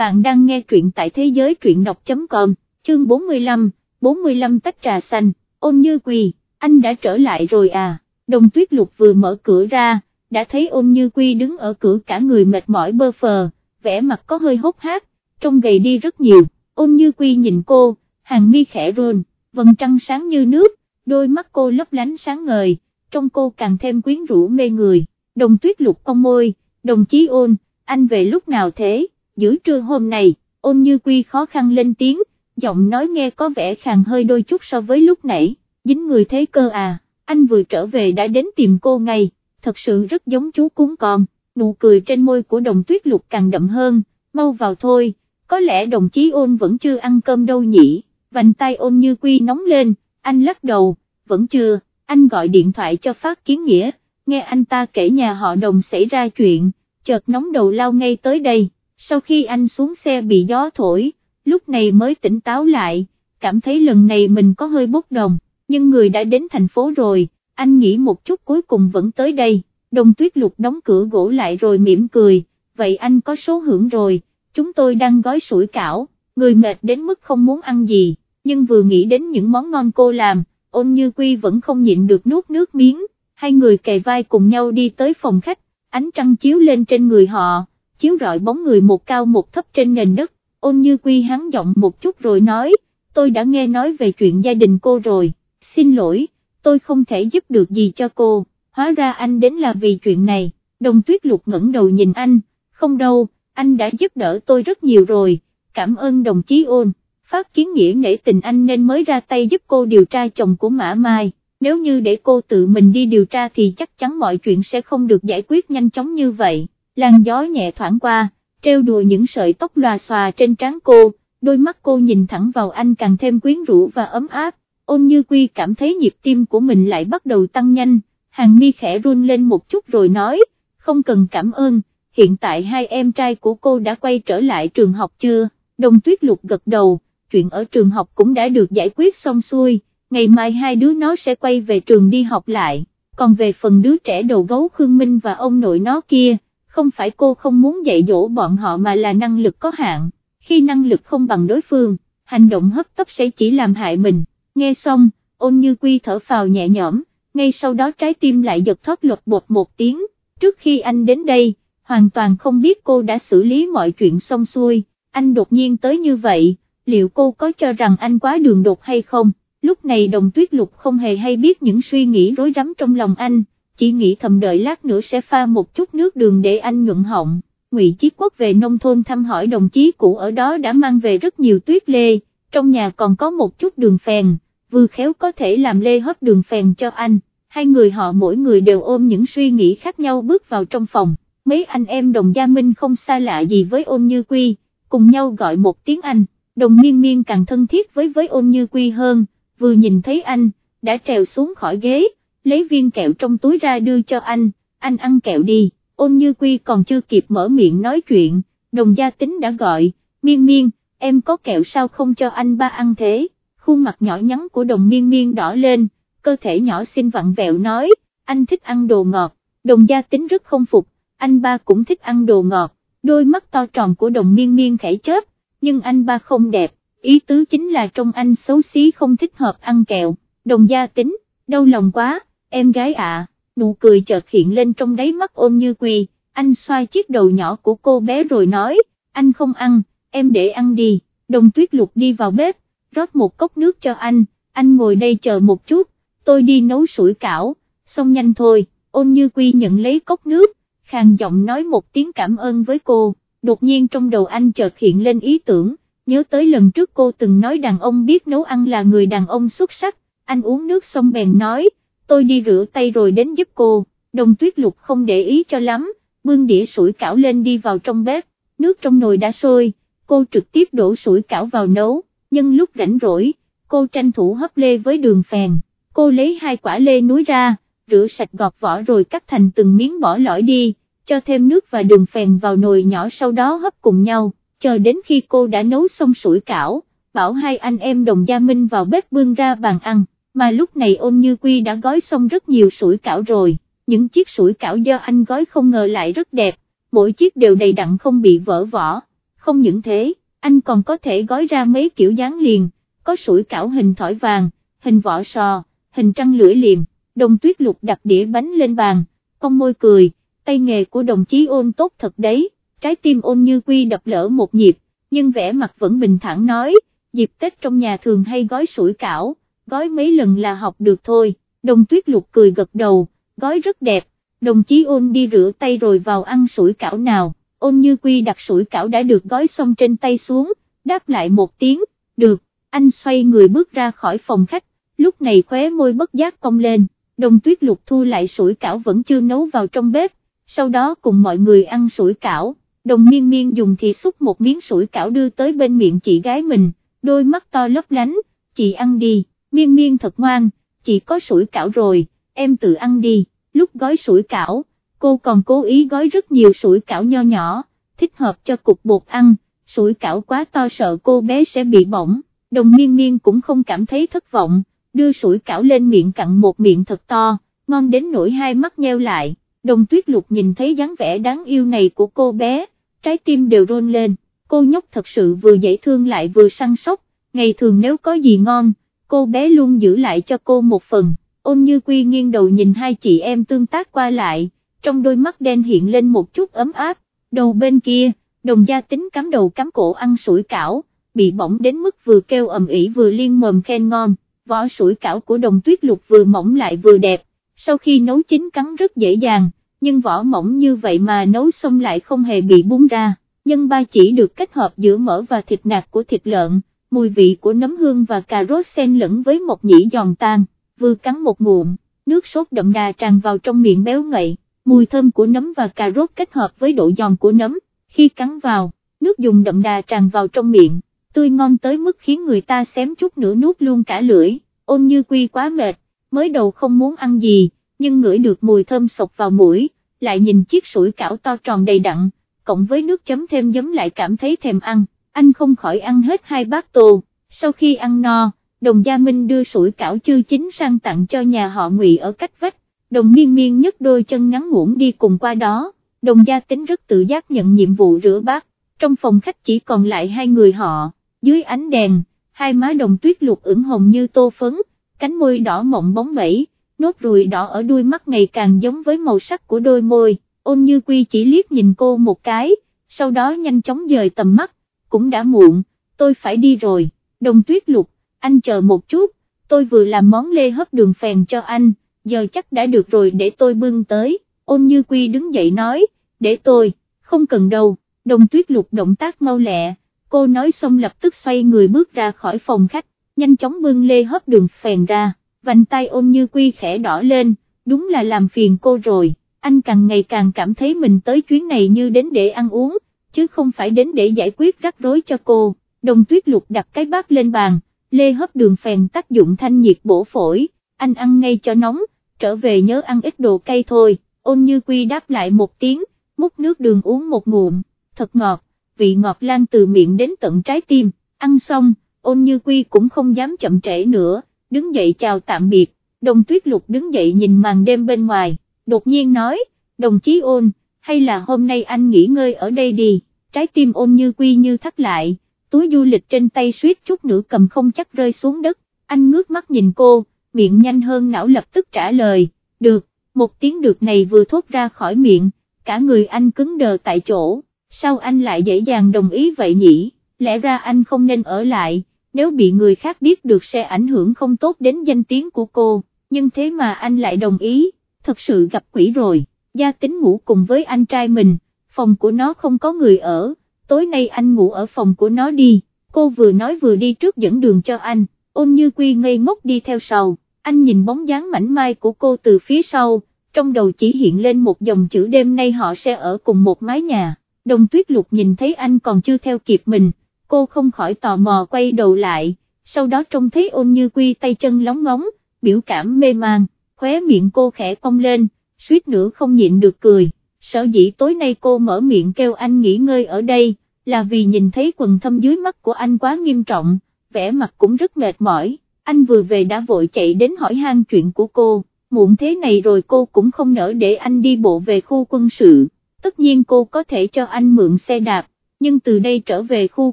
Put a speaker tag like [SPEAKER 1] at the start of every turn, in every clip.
[SPEAKER 1] bạn đang nghe truyện tại thế giới truyện đọc.com, chương 45, 45 tách trà xanh, ôn như quỳ, anh đã trở lại rồi à, đồng tuyết lục vừa mở cửa ra, đã thấy ôn như quy đứng ở cửa cả người mệt mỏi bơ phờ, vẻ mặt có hơi hốt hác trông gầy đi rất nhiều, ôn như quy nhìn cô, hàng mi khẽ rôn vầng trăng sáng như nước, đôi mắt cô lấp lánh sáng ngời, trong cô càng thêm quyến rũ mê người, đồng tuyết lục cong môi, đồng chí ôn, anh về lúc nào thế, giữa trưa hôm này, ôn như quy khó khăn lên tiếng, giọng nói nghe có vẻ khàn hơi đôi chút so với lúc nãy, dính người thế cơ à, anh vừa trở về đã đến tìm cô ngay, thật sự rất giống chú cúng con, nụ cười trên môi của đồng tuyết lục càng đậm hơn, mau vào thôi, có lẽ đồng chí ôn vẫn chưa ăn cơm đâu nhỉ, vành tay ôn như quy nóng lên, anh lắc đầu, vẫn chưa, anh gọi điện thoại cho Phát Kiến Nghĩa, nghe anh ta kể nhà họ đồng xảy ra chuyện, chợt nóng đầu lao ngay tới đây, sau khi anh xuống xe bị gió thổi, lúc này mới tỉnh táo lại, cảm thấy lần này mình có hơi bốc đồng, nhưng người đã đến thành phố rồi, anh nghĩ một chút cuối cùng vẫn tới đây, đồng tuyết lục đóng cửa gỗ lại rồi mỉm cười, vậy anh có số hưởng rồi, chúng tôi đang gói sủi cảo, người mệt đến mức không muốn ăn gì, nhưng vừa nghĩ đến những món ngon cô làm, ôn như quy vẫn không nhịn được nuốt nước miếng, hai người kề vai cùng nhau đi tới phòng khách, ánh trăng chiếu lên trên người họ, chiếu rọi bóng người một cao một thấp trên nền đất, ôn như quy hắn giọng một chút rồi nói, tôi đã nghe nói về chuyện gia đình cô rồi, xin lỗi, tôi không thể giúp được gì cho cô, hóa ra anh đến là vì chuyện này, đồng tuyết lục ngẩng đầu nhìn anh, không đâu, anh đã giúp đỡ tôi rất nhiều rồi, cảm ơn đồng chí ôn, phát kiến nghĩa nể tình anh nên mới ra tay giúp cô điều tra chồng của Mã Mai, nếu như để cô tự mình đi điều tra thì chắc chắn mọi chuyện sẽ không được giải quyết nhanh chóng như vậy, làn gió nhẹ thoảng qua, treo đùa những sợi tóc lòa xòa trên trán cô, đôi mắt cô nhìn thẳng vào anh càng thêm quyến rũ và ấm áp, ôn như quy cảm thấy nhịp tim của mình lại bắt đầu tăng nhanh, hàng mi khẽ run lên một chút rồi nói, không cần cảm ơn, hiện tại hai em trai của cô đã quay trở lại trường học chưa, đồng tuyết lục gật đầu, chuyện ở trường học cũng đã được giải quyết xong xuôi, ngày mai hai đứa nó sẽ quay về trường đi học lại, còn về phần đứa trẻ đầu gấu Khương Minh và ông nội nó kia, không phải cô không muốn dạy dỗ bọn họ mà là năng lực có hạn, khi năng lực không bằng đối phương, hành động hấp tấp sẽ chỉ làm hại mình, nghe xong, ôn như quy thở phào nhẹ nhõm, ngay sau đó trái tim lại giật thoát lột bột một tiếng, trước khi anh đến đây, hoàn toàn không biết cô đã xử lý mọi chuyện xong xuôi, anh đột nhiên tới như vậy, liệu cô có cho rằng anh quá đường đột hay không, lúc này đồng tuyết lục không hề hay biết những suy nghĩ rối rắm trong lòng anh, chỉ nghĩ thầm đợi lát nữa sẽ pha một chút nước đường để anh nhuận họng. Ngụy Chí Quốc về nông thôn thăm hỏi đồng chí cũ ở đó đã mang về rất nhiều tuyết lê, trong nhà còn có một chút đường phèn, vừa khéo có thể làm lê hấp đường phèn cho anh, hai người họ mỗi người đều ôm những suy nghĩ khác nhau bước vào trong phòng, mấy anh em đồng gia minh không xa lạ gì với ôn như quy, cùng nhau gọi một tiếng anh, đồng miên miên càng thân thiết với với ôn như quy hơn, vừa nhìn thấy anh, đã trèo xuống khỏi ghế, lấy viên kẹo trong túi ra đưa cho anh, anh ăn kẹo đi, ôn như quy còn chưa kịp mở miệng nói chuyện, đồng gia tính đã gọi, miên miên, em có kẹo sao không cho anh ba ăn thế, khuôn mặt nhỏ nhắn của đồng miên miên đỏ lên, cơ thể nhỏ xinh vặn vẹo nói, anh thích ăn đồ ngọt, đồng gia tính rất không phục, anh ba cũng thích ăn đồ ngọt, đôi mắt to tròn của đồng miên miên khẽ chớp, nhưng anh ba không đẹp, ý tứ chính là trong anh xấu xí không thích hợp ăn kẹo, đồng gia tính, đau lòng quá em gái ạ, nụ cười chợt hiện lên trong đáy mắt ôn như quỳ, anh xoay chiếc đầu nhỏ của cô bé rồi nói, anh không ăn, em để ăn đi, đồng tuyết lục đi vào bếp, rót một cốc nước cho anh, anh ngồi đây chờ một chút, tôi đi nấu sủi cảo, xong nhanh thôi, ôn như quy nhận lấy cốc nước, khàn giọng nói một tiếng cảm ơn với cô, đột nhiên trong đầu anh chợt hiện lên ý tưởng, nhớ tới lần trước cô từng nói đàn ông biết nấu ăn là người đàn ông xuất sắc, anh uống nước xong bèn nói, tôi đi rửa tay rồi đến giúp cô, đồng tuyết lục không để ý cho lắm, bưng đĩa sủi cảo lên đi vào trong bếp, nước trong nồi đã sôi, cô trực tiếp đổ sủi cảo vào nấu, nhưng lúc rảnh rỗi, cô tranh thủ hấp lê với đường phèn, cô lấy hai quả lê núi ra, rửa sạch gọt vỏ rồi cắt thành từng miếng bỏ lõi đi, cho thêm nước và đường phèn vào nồi nhỏ sau đó hấp cùng nhau, chờ đến khi cô đã nấu xong sủi cảo, bảo hai anh em đồng gia minh vào bếp bưng ra bàn ăn mà lúc này ôn như quy đã gói xong rất nhiều sủi cảo rồi, những chiếc sủi cảo do anh gói không ngờ lại rất đẹp, mỗi chiếc đều đầy đặn không bị vỡ vỏ, không những thế, anh còn có thể gói ra mấy kiểu dáng liền, có sủi cảo hình thỏi vàng, hình vỏ sò, hình trăng lưỡi liềm, đồng tuyết lục đặt đĩa bánh lên bàn, con môi cười, tay nghề của đồng chí ôn tốt thật đấy, trái tim ôn như quy đập lỡ một nhịp, nhưng vẻ mặt vẫn bình thản nói, dịp Tết trong nhà thường hay gói sủi cảo, gói mấy lần là học được thôi, đồng tuyết lục cười gật đầu, gói rất đẹp, đồng chí ôn đi rửa tay rồi vào ăn sủi cảo nào, ôn như quy đặt sủi cảo đã được gói xong trên tay xuống, đáp lại một tiếng, được, anh xoay người bước ra khỏi phòng khách, lúc này khóe môi bất giác cong lên, đồng tuyết lục thu lại sủi cảo vẫn chưa nấu vào trong bếp, sau đó cùng mọi người ăn sủi cảo, đồng miên miên dùng thì xúc một miếng sủi cảo đưa tới bên miệng chị gái mình, đôi mắt to lấp lánh, chị ăn đi, miên miên thật ngoan, chỉ có sủi cảo rồi, em tự ăn đi, lúc gói sủi cảo, cô còn cố ý gói rất nhiều sủi cảo nho nhỏ, thích hợp cho cục bột ăn, sủi cảo quá to sợ cô bé sẽ bị bỏng, đồng miên miên cũng không cảm thấy thất vọng, đưa sủi cảo lên miệng cặn một miệng thật to, ngon đến nỗi hai mắt nheo lại, đồng tuyết lục nhìn thấy dáng vẻ đáng yêu này của cô bé, trái tim đều rôn lên, cô nhóc thật sự vừa dễ thương lại vừa săn sóc, ngày thường nếu có gì ngon, cô bé luôn giữ lại cho cô một phần, ôn như quy nghiêng đầu nhìn hai chị em tương tác qua lại, trong đôi mắt đen hiện lên một chút ấm áp, đầu bên kia, đồng gia tính cắm đầu cắm cổ ăn sủi cảo, bị bỏng đến mức vừa kêu ầm ĩ vừa liên mồm khen ngon, vỏ sủi cảo của đồng tuyết lục vừa mỏng lại vừa đẹp, sau khi nấu chín cắn rất dễ dàng, nhưng vỏ mỏng như vậy mà nấu xong lại không hề bị bung ra, nhân ba chỉ được kết hợp giữa mỡ và thịt nạc của thịt lợn, mùi vị của nấm hương và cà rốt xen lẫn với một nhĩ giòn tan, vừa cắn một ngụm, nước sốt đậm đà tràn vào trong miệng béo ngậy, mùi thơm của nấm và cà rốt kết hợp với độ giòn của nấm, khi cắn vào, nước dùng đậm đà tràn vào trong miệng, tươi ngon tới mức khiến người ta xém chút nữa nuốt luôn cả lưỡi, ôn như quy quá mệt, mới đầu không muốn ăn gì, nhưng ngửi được mùi thơm sộc vào mũi, lại nhìn chiếc sủi cảo to tròn đầy đặn, cộng với nước chấm thêm giấm lại cảm thấy thèm ăn, anh không khỏi ăn hết hai bát tô, sau khi ăn no, đồng gia Minh đưa sủi cảo chư chính sang tặng cho nhà họ ngụy ở cách vách, đồng miên miên nhấc đôi chân ngắn ngủn đi cùng qua đó, đồng gia tính rất tự giác nhận nhiệm vụ rửa bát, trong phòng khách chỉ còn lại hai người họ, dưới ánh đèn, hai má đồng tuyết luộc ửng hồng như tô phấn, cánh môi đỏ mộng bóng bẩy, nốt ruồi đỏ ở đuôi mắt ngày càng giống với màu sắc của đôi môi, ôn như quy chỉ liếc nhìn cô một cái, sau đó nhanh chóng dời tầm mắt, cũng đã muộn, tôi phải đi rồi, đồng tuyết lục, anh chờ một chút, tôi vừa làm món lê hấp đường phèn cho anh, giờ chắc đã được rồi để tôi bưng tới, ôn như quy đứng dậy nói, để tôi, không cần đâu, đồng tuyết lục động tác mau lẹ, cô nói xong lập tức xoay người bước ra khỏi phòng khách, nhanh chóng bưng lê hấp đường phèn ra, vành tay ôn như quy khẽ đỏ lên, đúng là làm phiền cô rồi, anh càng ngày càng cảm thấy mình tới chuyến này như đến để ăn uống, chứ không phải đến để giải quyết rắc rối cho cô, đồng tuyết lục đặt cái bát lên bàn, lê hấp đường phèn tác dụng thanh nhiệt bổ phổi, anh ăn ngay cho nóng, trở về nhớ ăn ít đồ cay thôi, ôn như quy đáp lại một tiếng, múc nước đường uống một ngụm, thật ngọt, vị ngọt lan từ miệng đến tận trái tim, ăn xong, ôn như quy cũng không dám chậm trễ nữa, đứng dậy chào tạm biệt, đồng tuyết lục đứng dậy nhìn màn đêm bên ngoài, đột nhiên nói, đồng chí ôn, hay là hôm nay anh nghỉ ngơi ở đây đi, trái tim ôn như quy như thắt lại, túi du lịch trên tay suýt chút nữa cầm không chắc rơi xuống đất, anh ngước mắt nhìn cô, miệng nhanh hơn não lập tức trả lời, được, một tiếng được này vừa thốt ra khỏi miệng, cả người anh cứng đờ tại chỗ, sao anh lại dễ dàng đồng ý vậy nhỉ, lẽ ra anh không nên ở lại, nếu bị người khác biết được sẽ ảnh hưởng không tốt đến danh tiếng của cô, nhưng thế mà anh lại đồng ý, thật sự gặp quỷ rồi, gia tính ngủ cùng với anh trai mình, phòng của nó không có người ở, tối nay anh ngủ ở phòng của nó đi, cô vừa nói vừa đi trước dẫn đường cho anh, ôn như quy ngây ngốc đi theo sau, anh nhìn bóng dáng mảnh mai của cô từ phía sau, trong đầu chỉ hiện lên một dòng chữ đêm nay họ sẽ ở cùng một mái nhà, đồng tuyết lục nhìn thấy anh còn chưa theo kịp mình, cô không khỏi tò mò quay đầu lại, sau đó trông thấy ôn như quy tay chân lóng ngóng, biểu cảm mê man, khóe miệng cô khẽ cong lên, suýt nữa không nhịn được cười, sở dĩ tối nay cô mở miệng kêu anh nghỉ ngơi ở đây, là vì nhìn thấy quần thâm dưới mắt của anh quá nghiêm trọng, vẻ mặt cũng rất mệt mỏi, anh vừa về đã vội chạy đến hỏi han chuyện của cô, muộn thế này rồi cô cũng không nỡ để anh đi bộ về khu quân sự, tất nhiên cô có thể cho anh mượn xe đạp, nhưng từ đây trở về khu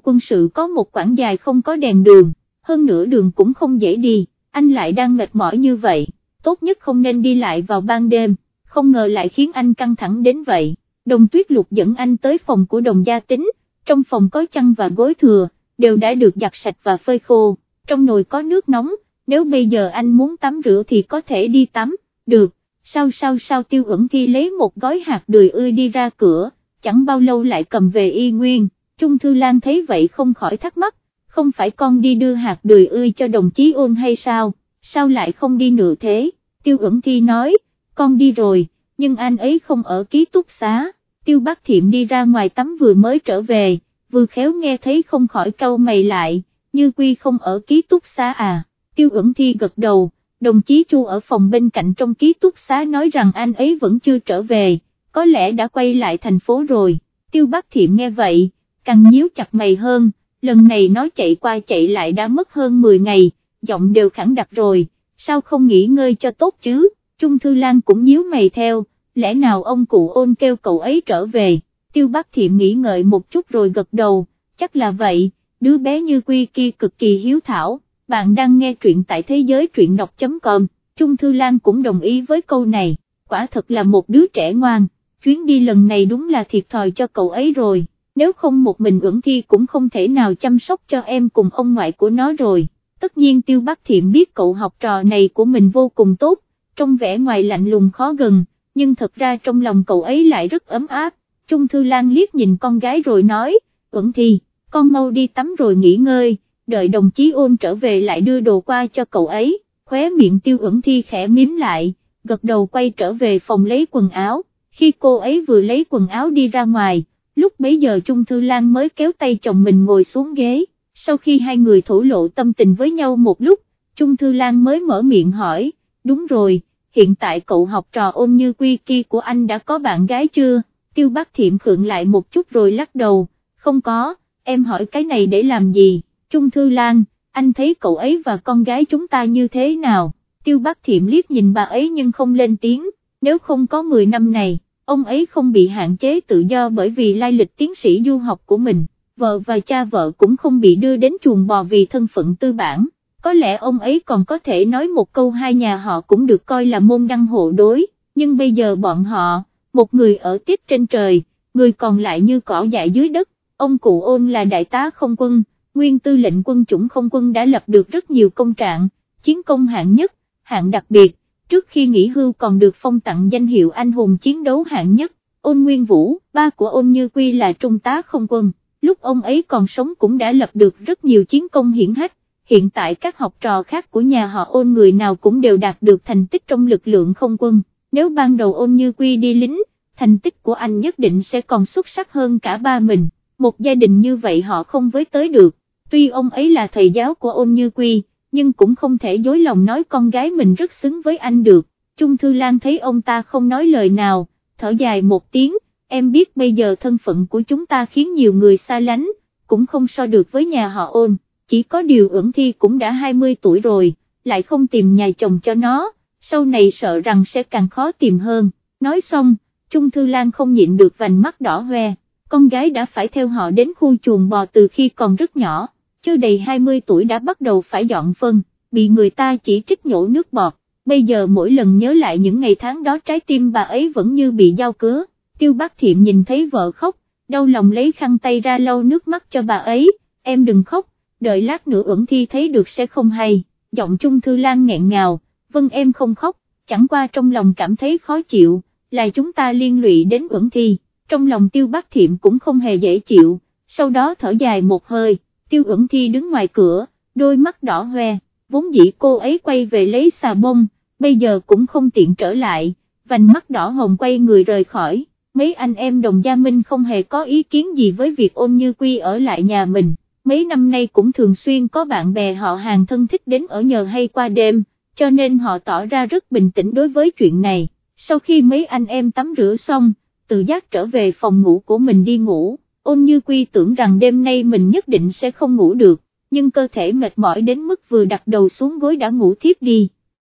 [SPEAKER 1] quân sự có một quãng dài không có đèn đường, hơn nữa đường cũng không dễ đi, anh lại đang mệt mỏi như vậy, tốt nhất không nên đi lại vào ban đêm, không ngờ lại khiến anh căng thẳng đến vậy. Đồng tuyết lục dẫn anh tới phòng của đồng gia tính, trong phòng có chăn và gối thừa, đều đã được giặt sạch và phơi khô, trong nồi có nước nóng, nếu bây giờ anh muốn tắm rửa thì có thể đi tắm, được, sao sao sao tiêu ẩn thi lấy một gói hạt đùi ươi đi ra cửa, chẳng bao lâu lại cầm về y nguyên, Trung Thư Lan thấy vậy không khỏi thắc mắc, không phải con đi đưa hạt đùi ươi cho đồng chí ôn hay sao, sao lại không đi nữa thế, tiêu ẩn thi nói, con đi rồi, nhưng anh ấy không ở ký túc xá, tiêu bác thiệm đi ra ngoài tắm vừa mới trở về, vừa khéo nghe thấy không khỏi câu mày lại, như quy không ở ký túc xá à, tiêu ẩn thi gật đầu, đồng chí Chu ở phòng bên cạnh trong ký túc xá nói rằng anh ấy vẫn chưa trở về, có lẽ đã quay lại thành phố rồi, tiêu bác thiệm nghe vậy, càng nhíu chặt mày hơn, lần này nói chạy qua chạy lại đã mất hơn 10 ngày, giọng đều khẳng đặc rồi, sao không nghỉ ngơi cho tốt chứ, Trung Thư Lan cũng nhíu mày theo, lẽ nào ông cụ ôn kêu cậu ấy trở về, tiêu bác thiệm nghĩ ngợi một chút rồi gật đầu, chắc là vậy, đứa bé như quy kia cực kỳ hiếu thảo, bạn đang nghe truyện tại thế giới truyện đọc.com, Trung Thư Lan cũng đồng ý với câu này, quả thật là một đứa trẻ ngoan, chuyến đi lần này đúng là thiệt thòi cho cậu ấy rồi, nếu không một mình ưỡng thi cũng không thể nào chăm sóc cho em cùng ông ngoại của nó rồi, tất nhiên tiêu bác thiệm biết cậu học trò này của mình vô cùng tốt, trong vẻ ngoài lạnh lùng khó gần, nhưng thật ra trong lòng cậu ấy lại rất ấm áp, Trung Thư Lan liếc nhìn con gái rồi nói, Uẩn thi, con mau đi tắm rồi nghỉ ngơi, đợi đồng chí ôn trở về lại đưa đồ qua cho cậu ấy, khóe miệng tiêu Uẩn thi khẽ miếm lại, gật đầu quay trở về phòng lấy quần áo, khi cô ấy vừa lấy quần áo đi ra ngoài, lúc bấy giờ Trung Thư Lan mới kéo tay chồng mình ngồi xuống ghế, sau khi hai người thổ lộ tâm tình với nhau một lúc, Trung Thư Lan mới mở miệng hỏi, đúng rồi, hiện tại cậu học trò ôn như quy kia của anh đã có bạn gái chưa, tiêu bác thiệm khượng lại một chút rồi lắc đầu, không có, em hỏi cái này để làm gì, Trung Thư Lan, anh thấy cậu ấy và con gái chúng ta như thế nào, tiêu bác thiệm liếc nhìn bà ấy nhưng không lên tiếng, nếu không có 10 năm này, ông ấy không bị hạn chế tự do bởi vì lai lịch tiến sĩ du học của mình, vợ và cha vợ cũng không bị đưa đến chuồng bò vì thân phận tư bản, có lẽ ông ấy còn có thể nói một câu hai nhà họ cũng được coi là môn đăng hộ đối, nhưng bây giờ bọn họ, một người ở tiếp trên trời, người còn lại như cỏ dại dưới đất, ông cụ ôn là đại tá không quân, nguyên tư lệnh quân chủng không quân đã lập được rất nhiều công trạng, chiến công hạng nhất, hạng đặc biệt, trước khi nghỉ hưu còn được phong tặng danh hiệu anh hùng chiến đấu hạng nhất, ôn nguyên vũ, ba của ôn như quy là trung tá không quân, lúc ông ấy còn sống cũng đã lập được rất nhiều chiến công hiển hách, hiện tại các học trò khác của nhà họ ôn người nào cũng đều đạt được thành tích trong lực lượng không quân, nếu ban đầu ôn như quy đi lính, thành tích của anh nhất định sẽ còn xuất sắc hơn cả ba mình, một gia đình như vậy họ không với tới được, tuy ông ấy là thầy giáo của ôn như quy, nhưng cũng không thể dối lòng nói con gái mình rất xứng với anh được, Trung Thư Lan thấy ông ta không nói lời nào, thở dài một tiếng, em biết bây giờ thân phận của chúng ta khiến nhiều người xa lánh, cũng không so được với nhà họ ôn, chỉ có điều ưởng thi cũng đã 20 tuổi rồi, lại không tìm nhà chồng cho nó, sau này sợ rằng sẽ càng khó tìm hơn, nói xong, Trung Thư Lan không nhịn được vành mắt đỏ hoe, con gái đã phải theo họ đến khu chuồng bò từ khi còn rất nhỏ chưa đầy 20 tuổi đã bắt đầu phải dọn phân, bị người ta chỉ trích nhổ nước bọt, bây giờ mỗi lần nhớ lại những ngày tháng đó trái tim bà ấy vẫn như bị dao cứa, tiêu bác thiệm nhìn thấy vợ khóc, đau lòng lấy khăn tay ra lau nước mắt cho bà ấy, em đừng khóc, đợi lát nữa ẩn thi thấy được sẽ không hay, giọng Trung Thư Lan nghẹn ngào, vâng em không khóc, chẳng qua trong lòng cảm thấy khó chịu, là chúng ta liên lụy đến ẩn thi, trong lòng tiêu bác thiệm cũng không hề dễ chịu, sau đó thở dài một hơi tiêu ẩn thi đứng ngoài cửa, đôi mắt đỏ hoe, vốn dĩ cô ấy quay về lấy xà bông, bây giờ cũng không tiện trở lại, vành mắt đỏ hồng quay người rời khỏi, mấy anh em đồng gia Minh không hề có ý kiến gì với việc ôn như quy ở lại nhà mình, mấy năm nay cũng thường xuyên có bạn bè họ hàng thân thích đến ở nhờ hay qua đêm, cho nên họ tỏ ra rất bình tĩnh đối với chuyện này, sau khi mấy anh em tắm rửa xong, tự giác trở về phòng ngủ của mình đi ngủ ôn như quy tưởng rằng đêm nay mình nhất định sẽ không ngủ được, nhưng cơ thể mệt mỏi đến mức vừa đặt đầu xuống gối đã ngủ thiếp đi.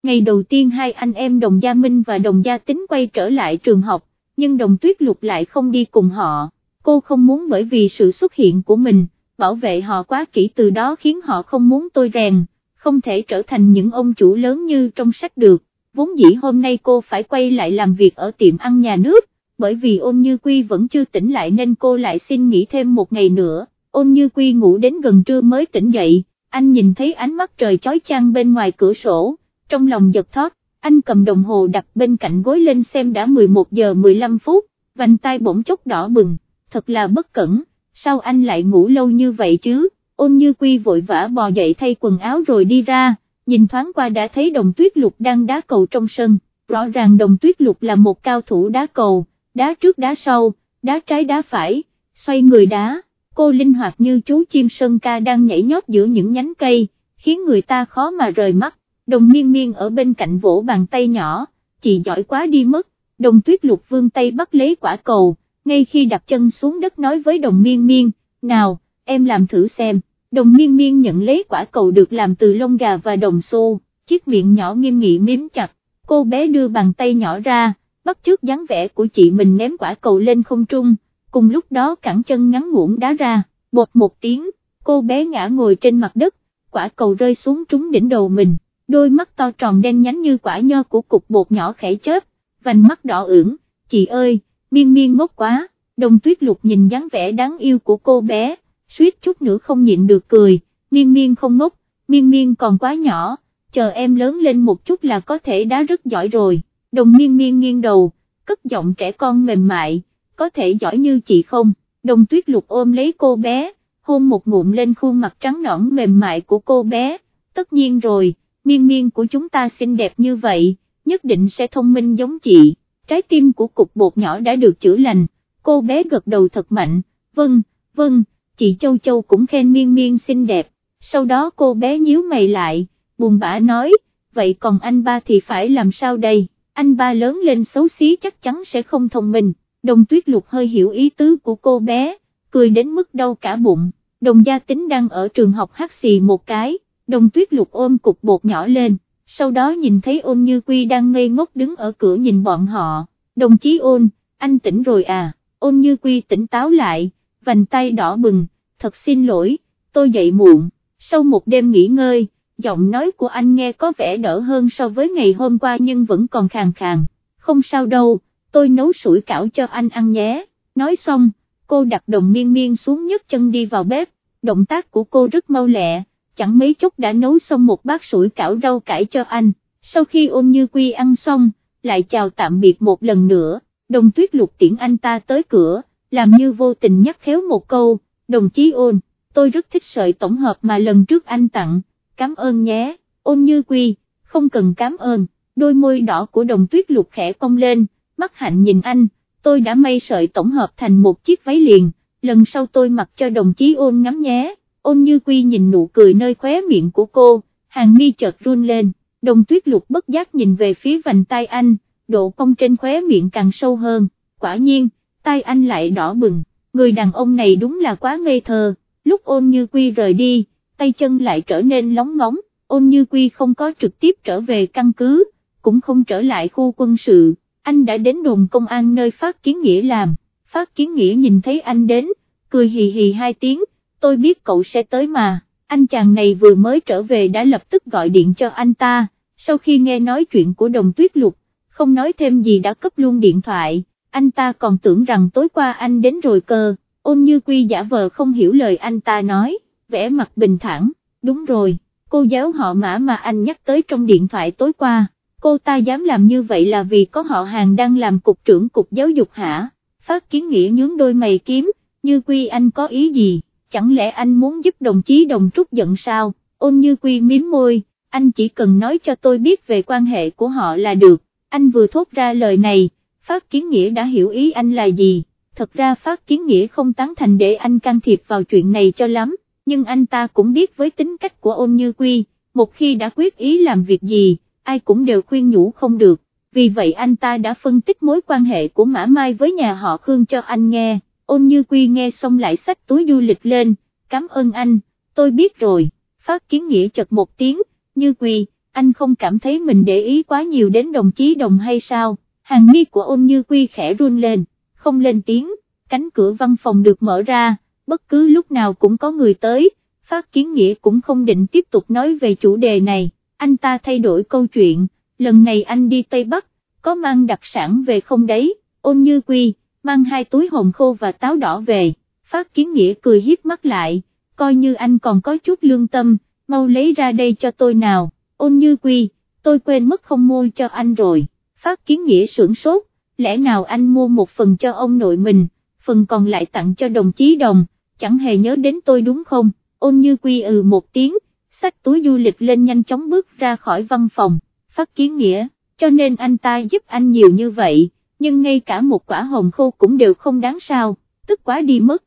[SPEAKER 1] Ngày đầu tiên hai anh em đồng gia Minh và đồng gia tính quay trở lại trường học, nhưng đồng tuyết lục lại không đi cùng họ, cô không muốn bởi vì sự xuất hiện của mình, bảo vệ họ quá kỹ từ đó khiến họ không muốn tôi rèn, không thể trở thành những ông chủ lớn như trong sách được, vốn dĩ hôm nay cô phải quay lại làm việc ở tiệm ăn nhà nước, bởi vì ôn như quy vẫn chưa tỉnh lại nên cô lại xin nghỉ thêm một ngày nữa, ôn như quy ngủ đến gần trưa mới tỉnh dậy, anh nhìn thấy ánh mắt trời chói chang bên ngoài cửa sổ, trong lòng giật thót, anh cầm đồng hồ đặt bên cạnh gối lên xem đã 11 giờ 15 phút, vành tay bỗng chốc đỏ bừng, thật là bất cẩn, sao anh lại ngủ lâu như vậy chứ, ôn như quy vội vã bò dậy thay quần áo rồi đi ra, nhìn thoáng qua đã thấy đồng tuyết lục đang đá cầu trong sân, rõ ràng đồng tuyết lục là một cao thủ đá cầu, đá trước đá sau, đá trái đá phải, xoay người đá, cô linh hoạt như chú chim sơn ca đang nhảy nhót giữa những nhánh cây, khiến người ta khó mà rời mắt, đồng miên miên ở bên cạnh vỗ bàn tay nhỏ, chị giỏi quá đi mất, đồng tuyết lục vương tay bắt lấy quả cầu, ngay khi đặt chân xuống đất nói với đồng miên miên, nào, em làm thử xem, đồng miên miên nhận lấy quả cầu được làm từ lông gà và đồng xô, chiếc miệng nhỏ nghiêm nghị miếm chặt, cô bé đưa bàn tay nhỏ ra, bắt trước dáng vẻ của chị mình ném quả cầu lên không trung, cùng lúc đó cẳng chân ngắn ngủn đá ra, bột một tiếng, cô bé ngã ngồi trên mặt đất, quả cầu rơi xuống trúng đỉnh đầu mình, đôi mắt to tròn đen nhánh như quả nho của cục bột nhỏ khẽ chớp, vành mắt đỏ ửng, chị ơi, miên miên ngốc quá, đồng tuyết lục nhìn dáng vẻ đáng yêu của cô bé, suýt chút nữa không nhịn được cười, miên miên không ngốc, miên miên còn quá nhỏ, chờ em lớn lên một chút là có thể đá rất giỏi rồi, đồng miên miên nghiêng đầu, cất giọng trẻ con mềm mại, có thể giỏi như chị không, đồng tuyết lục ôm lấy cô bé, hôn một ngụm lên khuôn mặt trắng nõn mềm mại của cô bé, tất nhiên rồi, miên miên của chúng ta xinh đẹp như vậy, nhất định sẽ thông minh giống chị, trái tim của cục bột nhỏ đã được chữa lành, cô bé gật đầu thật mạnh, vâng, vâng, chị Châu Châu cũng khen miên miên xinh đẹp, sau đó cô bé nhíu mày lại, buồn bã nói, vậy còn anh ba thì phải làm sao đây, anh ba lớn lên xấu xí chắc chắn sẽ không thông minh, đồng tuyết lục hơi hiểu ý tứ của cô bé, cười đến mức đau cả bụng, đồng gia tính đang ở trường học hát xì một cái, đồng tuyết lục ôm cục bột nhỏ lên, sau đó nhìn thấy ôn như quy đang ngây ngốc đứng ở cửa nhìn bọn họ, đồng chí ôn, anh tỉnh rồi à, ôn như quy tỉnh táo lại, vành tay đỏ bừng, thật xin lỗi, tôi dậy muộn, sau một đêm nghỉ ngơi, giọng nói của anh nghe có vẻ đỡ hơn so với ngày hôm qua nhưng vẫn còn khàn khàn, không sao đâu, tôi nấu sủi cảo cho anh ăn nhé, nói xong, cô đặt đồng miên miên xuống nhấc chân đi vào bếp, động tác của cô rất mau lẹ, chẳng mấy chốc đã nấu xong một bát sủi cảo rau cải cho anh, sau khi ôn như quy ăn xong, lại chào tạm biệt một lần nữa, đồng tuyết lục tiễn anh ta tới cửa, làm như vô tình nhắc khéo một câu, đồng chí ôn, tôi rất thích sợi tổng hợp mà lần trước anh tặng, cảm ơn nhé, ôn như quy, không cần cảm ơn, đôi môi đỏ của đồng tuyết lục khẽ cong lên, mắt hạnh nhìn anh, tôi đã may sợi tổng hợp thành một chiếc váy liền, lần sau tôi mặc cho đồng chí ôn ngắm nhé, ôn như quy nhìn nụ cười nơi khóe miệng của cô, hàng mi chợt run lên, đồng tuyết lục bất giác nhìn về phía vành tay anh, độ cong trên khóe miệng càng sâu hơn, quả nhiên, tay anh lại đỏ bừng, người đàn ông này đúng là quá ngây thơ, lúc ôn như quy rời đi, tay chân lại trở nên lóng ngóng, ôn như quy không có trực tiếp trở về căn cứ, cũng không trở lại khu quân sự, anh đã đến đồn công an nơi phát kiến nghĩa làm, phát kiến nghĩa nhìn thấy anh đến, cười hì hì hai tiếng, tôi biết cậu sẽ tới mà, anh chàng này vừa mới trở về đã lập tức gọi điện cho anh ta, sau khi nghe nói chuyện của đồng tuyết lục, không nói thêm gì đã cấp luôn điện thoại, anh ta còn tưởng rằng tối qua anh đến rồi cơ, ôn như quy giả vờ không hiểu lời anh ta nói, vẽ mặt bình thản, đúng rồi, cô giáo họ mã mà anh nhắc tới trong điện thoại tối qua, cô ta dám làm như vậy là vì có họ hàng đang làm cục trưởng cục giáo dục hả, phát kiến nghĩa nhướng đôi mày kiếm, như quy anh có ý gì, chẳng lẽ anh muốn giúp đồng chí đồng trúc giận sao, ôn như quy miếm môi, anh chỉ cần nói cho tôi biết về quan hệ của họ là được, anh vừa thốt ra lời này, phát kiến nghĩa đã hiểu ý anh là gì, thật ra phát kiến nghĩa không tán thành để anh can thiệp vào chuyện này cho lắm, nhưng anh ta cũng biết với tính cách của ôn như quy, một khi đã quyết ý làm việc gì, ai cũng đều khuyên nhủ không được, vì vậy anh ta đã phân tích mối quan hệ của Mã Mai với nhà họ Khương cho anh nghe, ôn như quy nghe xong lại xách túi du lịch lên, cảm ơn anh, tôi biết rồi, phát kiến nghĩa chật một tiếng, như quy, anh không cảm thấy mình để ý quá nhiều đến đồng chí đồng hay sao, hàng mi của ôn như quy khẽ run lên, không lên tiếng, cánh cửa văn phòng được mở ra, bất cứ lúc nào cũng có người tới, Phát Kiến Nghĩa cũng không định tiếp tục nói về chủ đề này, anh ta thay đổi câu chuyện, lần này anh đi Tây Bắc, có mang đặc sản về không đấy, ôn như quy, mang hai túi hồng khô và táo đỏ về, Phát Kiến Nghĩa cười hiếp mắt lại, coi như anh còn có chút lương tâm, mau lấy ra đây cho tôi nào, ôn như quy, tôi quên mất không mua cho anh rồi, Phát Kiến Nghĩa sưởng sốt, lẽ nào anh mua một phần cho ông nội mình, phần còn lại tặng cho đồng chí đồng, chẳng hề nhớ đến tôi đúng không, ôn như quy ừ một tiếng, xách túi du lịch lên nhanh chóng bước ra khỏi văn phòng, phát kiến nghĩa, cho nên anh ta giúp anh nhiều như vậy, nhưng ngay cả một quả hồng khô cũng đều không đáng sao, tức quá đi mất,